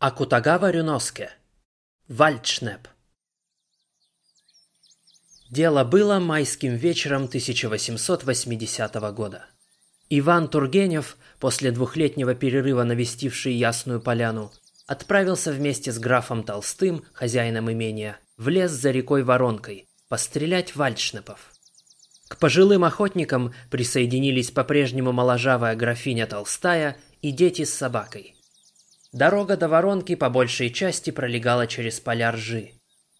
Акутагава Рюноске. Вальдшнеп. Дело было майским вечером 1880 года. Иван Тургенев, после двухлетнего перерыва навестивший Ясную Поляну, отправился вместе с графом Толстым, хозяином имения, в лес за рекой Воронкой, пострелять вальдшнепов. К пожилым охотникам присоединились по-прежнему моложавая графиня Толстая и дети с собакой – Дорога до воронки по большей части пролегала через поля ржи.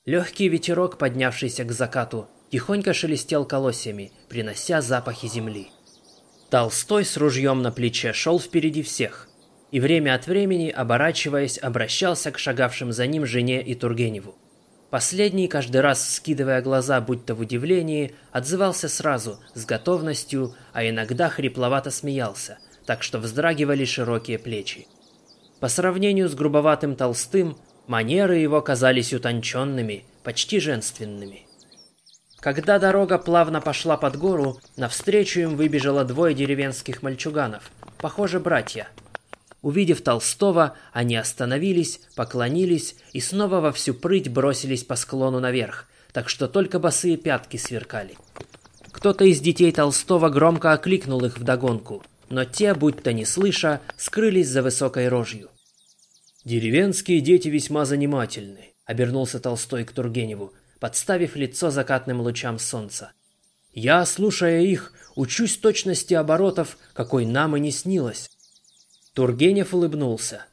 Легкий ветерок, поднявшийся к закату, тихонько шелестел колосьями, принося запахи земли. Толстой с ружьем на плече шел впереди всех и время от времени, оборачиваясь, обращался к шагавшим за ним жене и Тургеневу. Последний, каждый раз вскидывая глаза, будто в удивлении, отзывался сразу, с готовностью, а иногда хрипловато смеялся, так что вздрагивали широкие плечи. По сравнению с грубоватым толстым, манеры его казались утонченными, почти женственными. Когда дорога плавно пошла под гору, навстречу им выбежало двое деревенских мальчуганов, похоже, братья. Увидев Толстого, они остановились, поклонились и снова во всю прыть бросились по склону наверх, так что только босые пятки сверкали. Кто-то из детей Толстого громко окликнул их вдогонку, но те, будь то не слыша, скрылись за высокой рожью. «Деревенские дети весьма занимательны», — обернулся Толстой к Тургеневу, подставив лицо закатным лучам солнца. «Я, слушая их, учусь точности оборотов, какой нам и не снилось». Тургенев улыбнулся.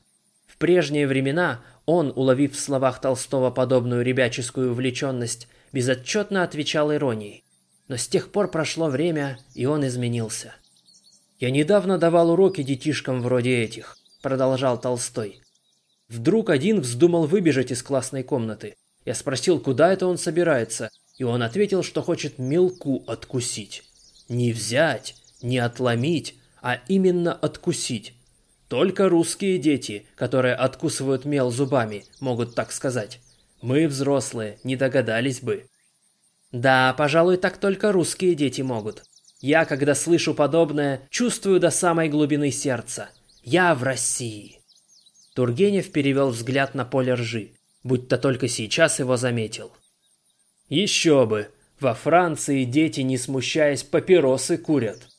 В прежние времена он, уловив в словах Толстого подобную ребяческую увлеченность, безотчетно отвечал иронией. Но с тех пор прошло время, и он изменился. «Я недавно давал уроки детишкам вроде этих», — продолжал Толстой. Вдруг один вздумал выбежать из классной комнаты. Я спросил, куда это он собирается, и он ответил, что хочет мелку откусить. Не взять, не отломить, а именно откусить. Только русские дети, которые откусывают мел зубами, могут так сказать. Мы, взрослые, не догадались бы. Да, пожалуй, так только русские дети могут. Я, когда слышу подобное, чувствую до самой глубины сердца. Я в России. Тургенев перевел взгляд на поле ржи, будто только сейчас его заметил. «Еще бы! Во Франции дети, не смущаясь, папиросы курят!»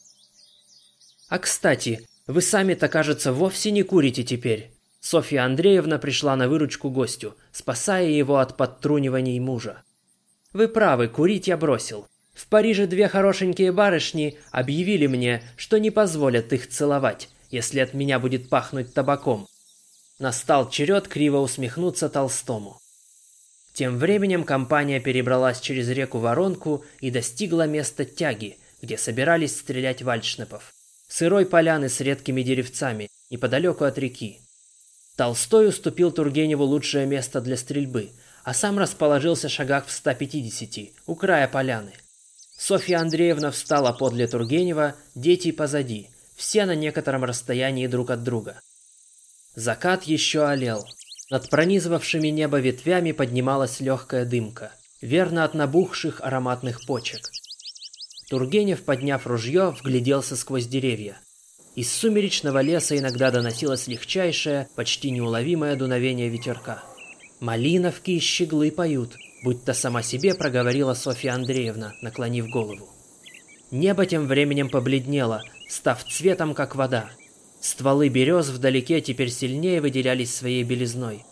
«А кстати, вы сами-то, кажется, вовсе не курите теперь!» Софья Андреевна пришла на выручку гостю, спасая его от подтруниваний мужа. «Вы правы, курить я бросил. В Париже две хорошенькие барышни объявили мне, что не позволят их целовать, если от меня будет пахнуть табаком, Настал черед криво усмехнуться Толстому. Тем временем компания перебралась через реку Воронку и достигла места тяги, где собирались стрелять вальшнепов. Сырой поляны с редкими деревцами, неподалеку от реки. Толстой уступил Тургеневу лучшее место для стрельбы, а сам расположился шагах в 150, у края поляны. Софья Андреевна встала подле Тургенева, дети позади, все на некотором расстоянии друг от друга – Закат еще олел. Над пронизывавшими небо ветвями поднималась легкая дымка, верно от набухших ароматных почек. Тургенев, подняв ружье, вгляделся сквозь деревья. Из сумеречного леса иногда доносилось легчайшее, почти неуловимое дуновение ветерка. «Малиновки и щеглы поют», будто сама себе проговорила Софья Андреевна, наклонив голову. Небо тем временем побледнело, став цветом, как вода – Стволы берез вдалеке теперь сильнее выделялись своей белизной.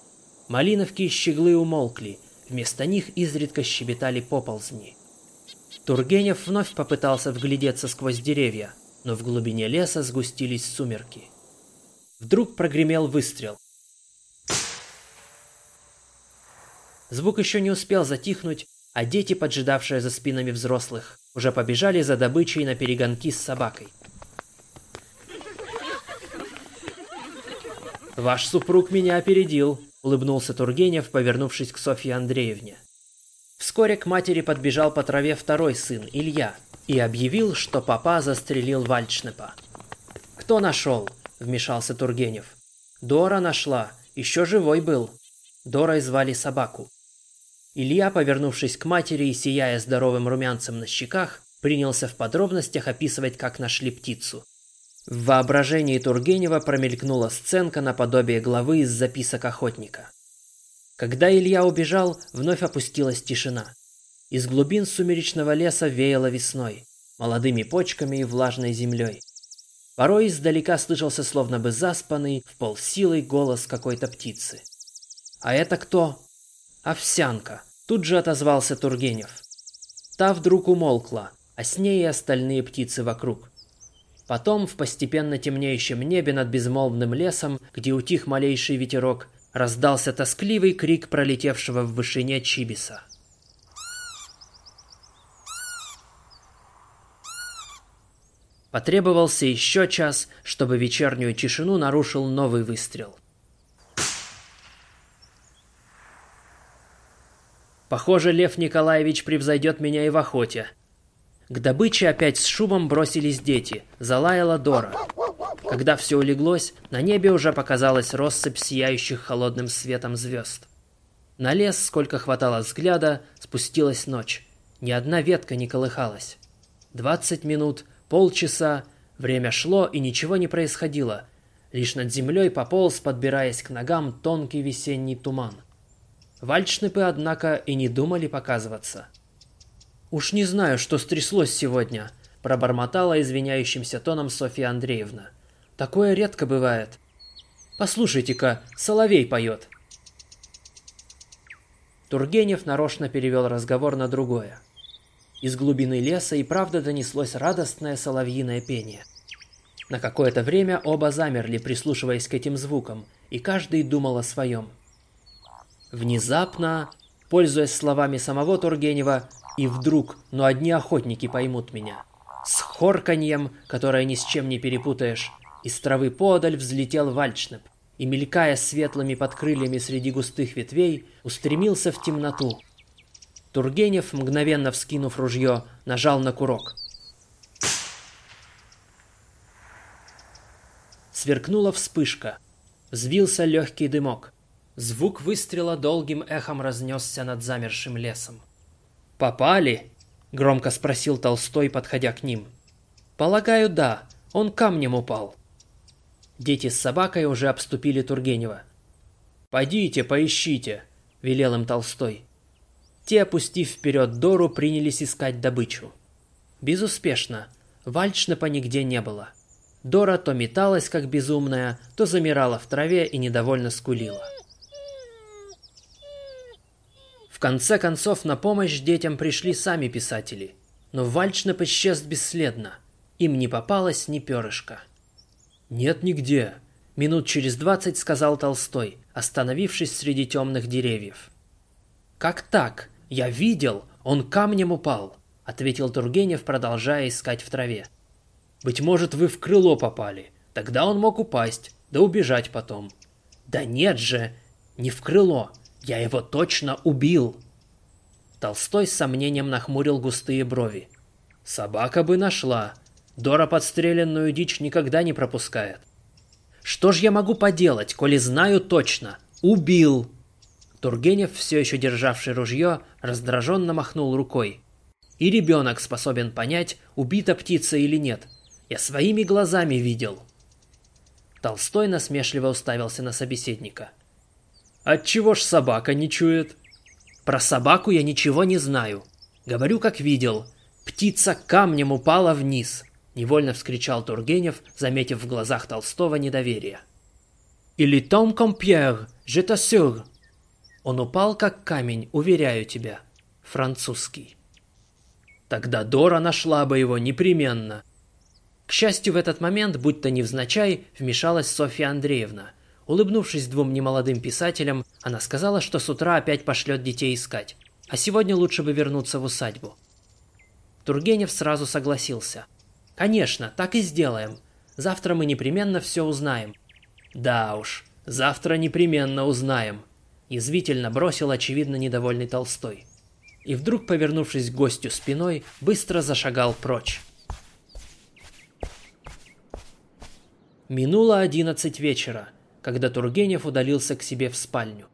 Малиновки и щеглы умолкли, вместо них изредка щебетали поползни. Тургенев вновь попытался вглядеться сквозь деревья, но в глубине леса сгустились сумерки. Вдруг прогремел выстрел. Звук еще не успел затихнуть, а дети, поджидавшие за спинами взрослых, уже побежали за добычей на перегонки с собакой – «Ваш супруг меня опередил», – улыбнулся Тургенев, повернувшись к Софье Андреевне. Вскоре к матери подбежал по траве второй сын, Илья, и объявил, что папа застрелил Вальчнепа. «Кто нашел?» – вмешался Тургенев. «Дора нашла. Еще живой был». Дорой звали собаку. Илья, повернувшись к матери и сияя здоровым румянцем на щеках, принялся в подробностях описывать, как нашли птицу. В воображении Тургенева промелькнула сценка наподобие главы из записок охотника. Когда Илья убежал, вновь опустилась тишина. Из глубин сумеречного леса веяло весной, молодыми почками и влажной землей. Порой издалека слышался словно бы заспанный, в полсилой голос какой-то птицы. «А это кто?» «Овсянка», — тут же отозвался Тургенев. Та вдруг умолкла, а с ней и остальные птицы вокруг. Потом в постепенно темнеющем небе над безмолвным лесом, где утих малейший ветерок, раздался тоскливый крик пролетевшего в вышине Чибиса. Потребовался еще час, чтобы вечернюю тишину нарушил новый выстрел. Похоже, Лев Николаевич превзойдет меня и в охоте, к добыче опять с шумом бросились дети, залаяла Дора. Когда все улеглось, на небе уже показалась россыпь сияющих холодным светом звезд. На лес, сколько хватало взгляда, спустилась ночь. Ни одна ветка не колыхалась. Двадцать минут, полчаса, время шло и ничего не происходило. Лишь над землей пополз, подбираясь к ногам, тонкий весенний туман. Вальчныпы однако, и не думали показываться – «Уж не знаю, что стряслось сегодня», – пробормотала извиняющимся тоном Софья Андреевна. «Такое редко бывает». «Послушайте-ка, соловей поет», Тургенев нарочно перевел разговор на другое. Из глубины леса и правда донеслось радостное соловьиное пение. На какое-то время оба замерли, прислушиваясь к этим звукам, и каждый думал о своем. Внезапно, пользуясь словами самого Тургенева, и вдруг, ну одни охотники поймут меня. С хорканьем, которое ни с чем не перепутаешь, из травы подаль взлетел вальчнеп и, мелькая светлыми подкрыльями среди густых ветвей, устремился в темноту. Тургенев, мгновенно вскинув ружье, нажал на курок. Сверкнула вспышка. Взвился легкий дымок. Звук выстрела долгим эхом разнесся над замершим лесом. «Попали?» – громко спросил Толстой, подходя к ним. «Полагаю, да. Он камнем упал». Дети с собакой уже обступили Тургенева. Пойдите, поищите», – велел им Толстой. Те, опустив вперед Дору, принялись искать добычу. Безуспешно. Вальчнепа нигде не было. Дора то металась, как безумная, то замирала в траве и недовольно скулила конце концов на помощь детям пришли сами писатели, но Вальчнеп исчез бесследно. Им не попалось ни перышка. «Нет нигде», — минут через двадцать сказал Толстой, остановившись среди темных деревьев. «Как так? Я видел, он камнем упал», — ответил Тургенев, продолжая искать в траве. «Быть может, вы в крыло попали. Тогда он мог упасть, да убежать потом». «Да нет же! Не в крыло!» «Я его точно убил!» Толстой с сомнением нахмурил густые брови. «Собака бы нашла. Дора подстреленную дичь никогда не пропускает. Что ж я могу поделать, коли знаю точно? Убил!» Тургенев, все еще державший ружье, раздраженно махнул рукой. «И ребенок способен понять, убита птица или нет. Я своими глазами видел». Толстой насмешливо уставился на собеседника – Отчего ж собака не чует? Про собаку я ничего не знаю. Говорю, как видел. Птица камнем упала вниз. Невольно вскричал Тургенев, заметив в глазах Толстого недоверие. «Или том компьер, je t'assure!» Он упал, как камень, уверяю тебя. Французский. Тогда Дора нашла бы его непременно. К счастью, в этот момент, будь то невзначай, вмешалась Софья Андреевна – Улыбнувшись двум немолодым писателям, она сказала, что с утра опять пошлет детей искать. А сегодня лучше бы вернуться в усадьбу. Тургенев сразу согласился. «Конечно, так и сделаем. Завтра мы непременно все узнаем». «Да уж, завтра непременно узнаем», – язвительно бросил очевидно недовольный Толстой. И вдруг, повернувшись к гостю спиной, быстро зашагал прочь. Минуло одиннадцать вечера – когда Тургенев удалился к себе в спальню.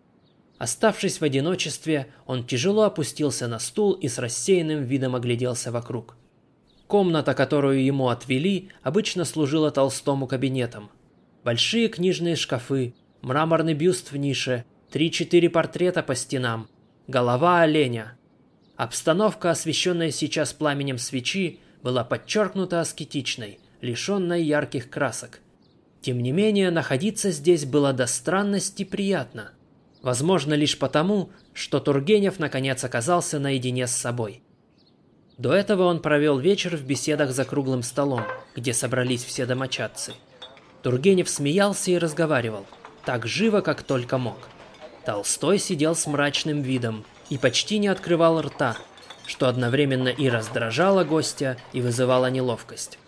Оставшись в одиночестве, он тяжело опустился на стул и с рассеянным видом огляделся вокруг. Комната, которую ему отвели, обычно служила Толстому кабинетом. Большие книжные шкафы, мраморный бюст в нише, 3-4 портрета по стенам, голова оленя. Обстановка, освещенная сейчас пламенем свечи, была подчеркнута аскетичной, лишенной ярких красок – тем не менее, находиться здесь было до странности приятно. Возможно, лишь потому, что Тургенев наконец оказался наедине с собой. До этого он провел вечер в беседах за круглым столом, где собрались все домочадцы. Тургенев смеялся и разговаривал, так живо, как только мог. Толстой сидел с мрачным видом и почти не открывал рта, что одновременно и раздражало гостя, и вызывало неловкость.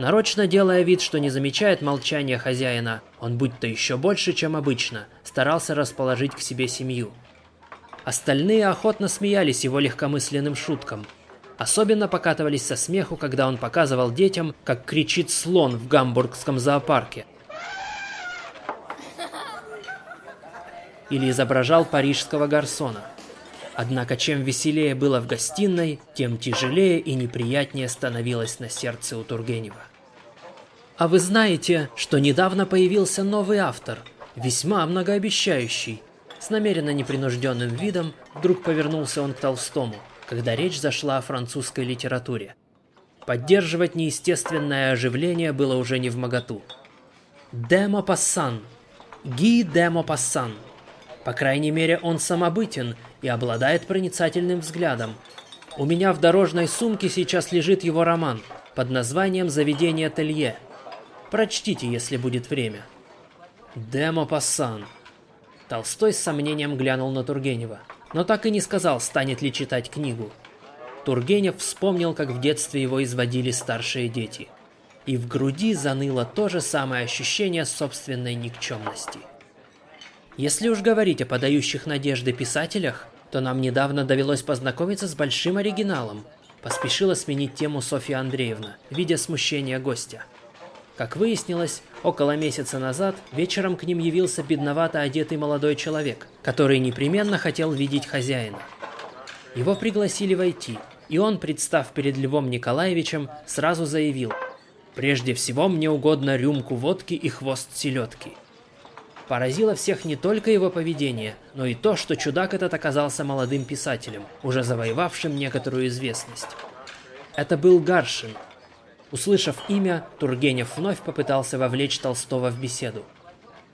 Нарочно делая вид, что не замечает молчания хозяина, он будь-то еще больше, чем обычно, старался расположить к себе семью. Остальные охотно смеялись его легкомысленным шуткам. Особенно покатывались со смеху, когда он показывал детям, как кричит слон в гамбургском зоопарке. Или изображал парижского гарсона. Однако чем веселее было в гостиной, тем тяжелее и неприятнее становилось на сердце у Тургенева. А вы знаете, что недавно появился новый автор, весьма многообещающий. С намеренно непринужденным видом вдруг повернулся он к Толстому, когда речь зашла о французской литературе. Поддерживать неестественное оживление было уже не в моготу. Демо Пассан. Ги Демо Пассан. По крайней мере, он самобытен и обладает проницательным взглядом. У меня в дорожной сумке сейчас лежит его роман под названием «Заведение Телье», Прочтите, если будет время. Демо Пассан. Толстой с сомнением глянул на Тургенева, но так и не сказал, станет ли читать книгу. Тургенев вспомнил, как в детстве его изводили старшие дети. И в груди заныло то же самое ощущение собственной никчемности. Если уж говорить о подающих надежды писателях, то нам недавно довелось познакомиться с большим оригиналом. Поспешила сменить тему Софья Андреевна, видя смущение гостя – как выяснилось, около месяца назад вечером к ним явился бедновато одетый молодой человек, который непременно хотел видеть хозяина. Его пригласили войти, и он, представ перед Львом Николаевичем, сразу заявил «Прежде всего мне угодно рюмку водки и хвост селедки». Поразило всех не только его поведение, но и то, что чудак этот оказался молодым писателем, уже завоевавшим некоторую известность. Это был Гаршин, Услышав имя, Тургенев вновь попытался вовлечь Толстого в беседу.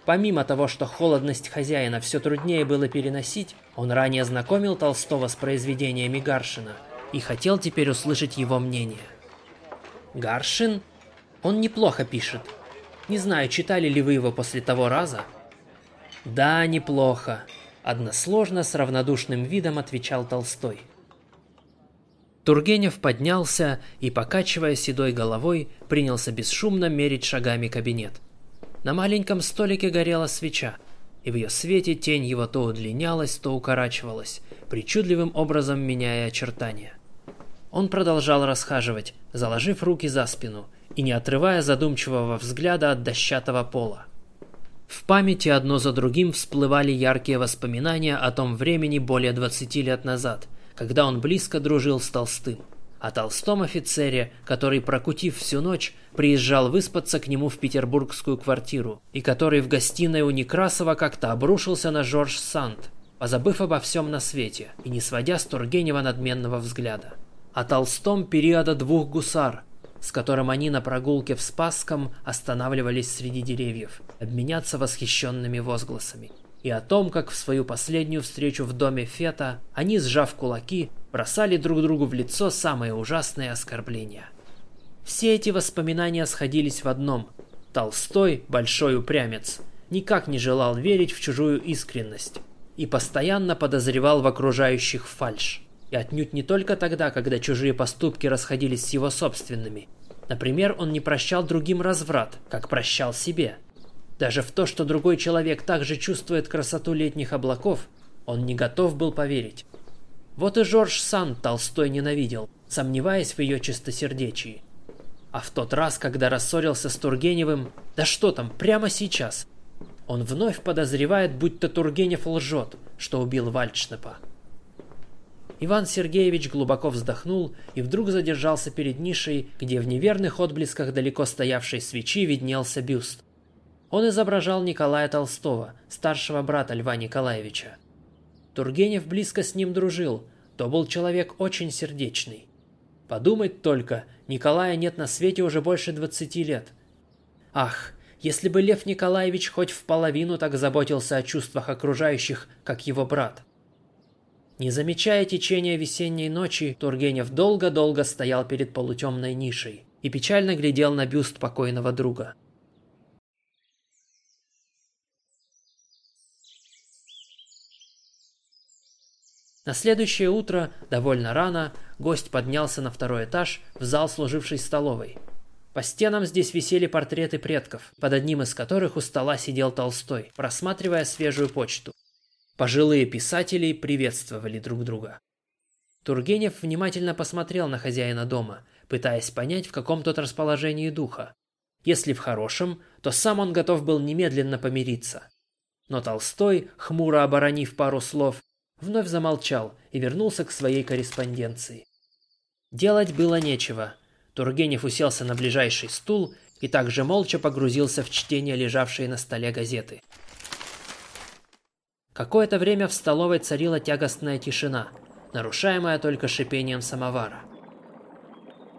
Помимо того, что холодность хозяина все труднее было переносить, он ранее знакомил Толстого с произведениями Гаршина и хотел теперь услышать его мнение. Гаршин? Он неплохо пишет. Не знаю, читали ли вы его после того раза. Да, неплохо. Односложно с равнодушным видом отвечал Толстой – Тургенев поднялся и, покачивая седой головой, принялся бесшумно мерить шагами кабинет. На маленьком столике горела свеча, и в ее свете тень его то удлинялась, то укорачивалась, причудливым образом меняя очертания. Он продолжал расхаживать, заложив руки за спину и не отрывая задумчивого взгляда от дощатого пола. В памяти одно за другим всплывали яркие воспоминания о том времени более 20 лет назад – когда он близко дружил с Толстым, о Толстом офицере, который, прокутив всю ночь, приезжал выспаться к нему в петербургскую квартиру, и который в гостиной у Некрасова как-то обрушился на Жорж Санд, позабыв обо всем на свете и не сводя с Тургенева надменного взгляда. О Толстом периода двух гусар, с которым они на прогулке в Спасском останавливались среди деревьев, обменяться восхищенными возгласами и о том, как в свою последнюю встречу в доме Фета они, сжав кулаки, бросали друг другу в лицо самые ужасные оскорбления. Все эти воспоминания сходились в одном. Толстой, большой упрямец, никак не желал верить в чужую искренность и постоянно подозревал в окружающих фальш. И отнюдь не только тогда, когда чужие поступки расходились с его собственными. Например, он не прощал другим разврат, как прощал себе – даже в то, что другой человек также чувствует красоту летних облаков, он не готов был поверить. Вот и Жорж Сан Толстой ненавидел, сомневаясь в ее чистосердечии. А в тот раз, когда рассорился с Тургеневым, да что там, прямо сейчас, он вновь подозревает, будто Тургенев лжет, что убил Вальдшнепа. Иван Сергеевич глубоко вздохнул и вдруг задержался перед нишей, где в неверных отблесках далеко стоявшей свечи виднелся бюст. Он изображал Николая Толстого, старшего брата Льва Николаевича. Тургенев близко с ним дружил, то был человек очень сердечный. Подумать только, Николая нет на свете уже больше 20 лет. Ах, если бы Лев Николаевич хоть в половину так заботился о чувствах окружающих, как его брат. Не замечая течения весенней ночи, Тургенев долго-долго стоял перед полутемной нишей и печально глядел на бюст покойного друга – На следующее утро, довольно рано, гость поднялся на второй этаж в зал, служивший столовой. По стенам здесь висели портреты предков, под одним из которых у стола сидел Толстой, просматривая свежую почту. Пожилые писатели приветствовали друг друга. Тургенев внимательно посмотрел на хозяина дома, пытаясь понять, в каком тот расположении духа. Если в хорошем, то сам он готов был немедленно помириться. Но Толстой, хмуро оборонив пару слов, Вновь замолчал и вернулся к своей корреспонденции. Делать было нечего. Тургенев уселся на ближайший стул и также молча погрузился в чтение лежавшей на столе газеты. Какое-то время в столовой царила тягостная тишина, нарушаемая только шипением самовара.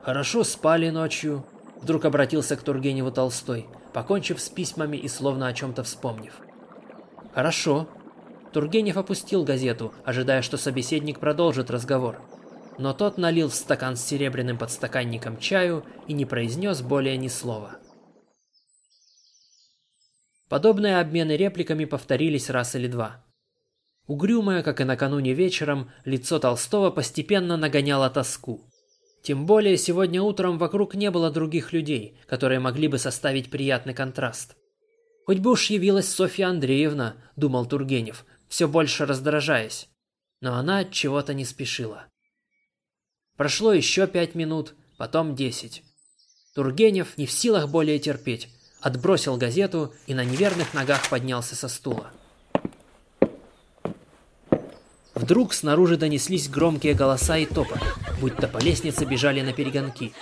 «Хорошо спали ночью», — вдруг обратился к Тургеневу Толстой, покончив с письмами и словно о чем-то вспомнив. «Хорошо», Тургенев опустил газету, ожидая, что собеседник продолжит разговор. Но тот налил в стакан с серебряным подстаканником чаю и не произнес более ни слова. Подобные обмены репликами повторились раз или два. Угрюмое, как и накануне вечером, лицо Толстого постепенно нагоняло тоску. Тем более сегодня утром вокруг не было других людей, которые могли бы составить приятный контраст. «Хоть бы уж явилась Софья Андреевна», – думал Тургенев, все больше раздражаясь. Но она от чего-то не спешила. Прошло еще пять минут, потом десять. Тургенев, не в силах более терпеть, отбросил газету и на неверных ногах поднялся со стула. Вдруг снаружи донеслись громкие голоса и топот, будто по лестнице бежали на перегонки.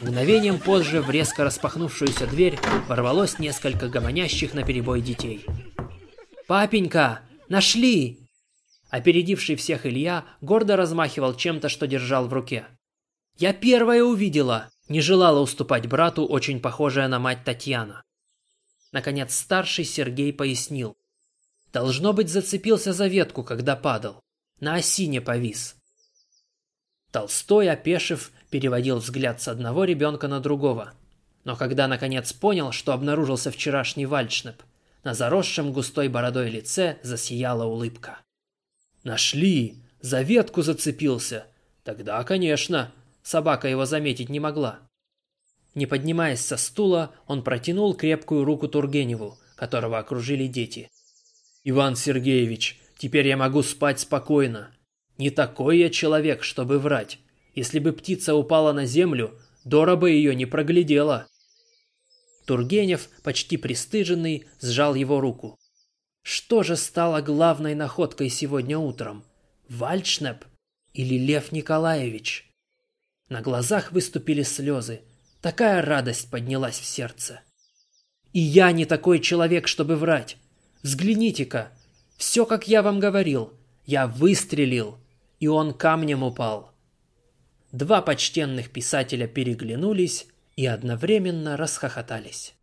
Мгновением позже в резко распахнувшуюся дверь ворвалось несколько гомонящих на перебой детей. «Папенька!» Нашли!» Опередивший всех Илья гордо размахивал чем-то, что держал в руке. «Я первая увидела!» Не желала уступать брату, очень похожая на мать Татьяна. Наконец старший Сергей пояснил. Должно быть, зацепился за ветку, когда падал. На осине повис. Толстой, опешив, переводил взгляд с одного ребенка на другого. Но когда наконец понял, что обнаружился вчерашний вальшнеп, на заросшем густой бородой лице засияла улыбка. «Нашли! За ветку зацепился! Тогда, конечно!» Собака его заметить не могла. Не поднимаясь со стула, он протянул крепкую руку Тургеневу, которого окружили дети. «Иван Сергеевич, теперь я могу спать спокойно. Не такой я человек, чтобы врать. Если бы птица упала на землю, Дора бы ее не проглядела». Тургенев, почти пристыженный, сжал его руку. Что же стало главной находкой сегодня утром? Вальшнеп или Лев Николаевич? На глазах выступили слезы. Такая радость поднялась в сердце. И я не такой человек, чтобы врать. Взгляните-ка. Все, как я вам говорил. Я выстрелил, и он камнем упал. Два почтенных писателя переглянулись, и одновременно расхохотались.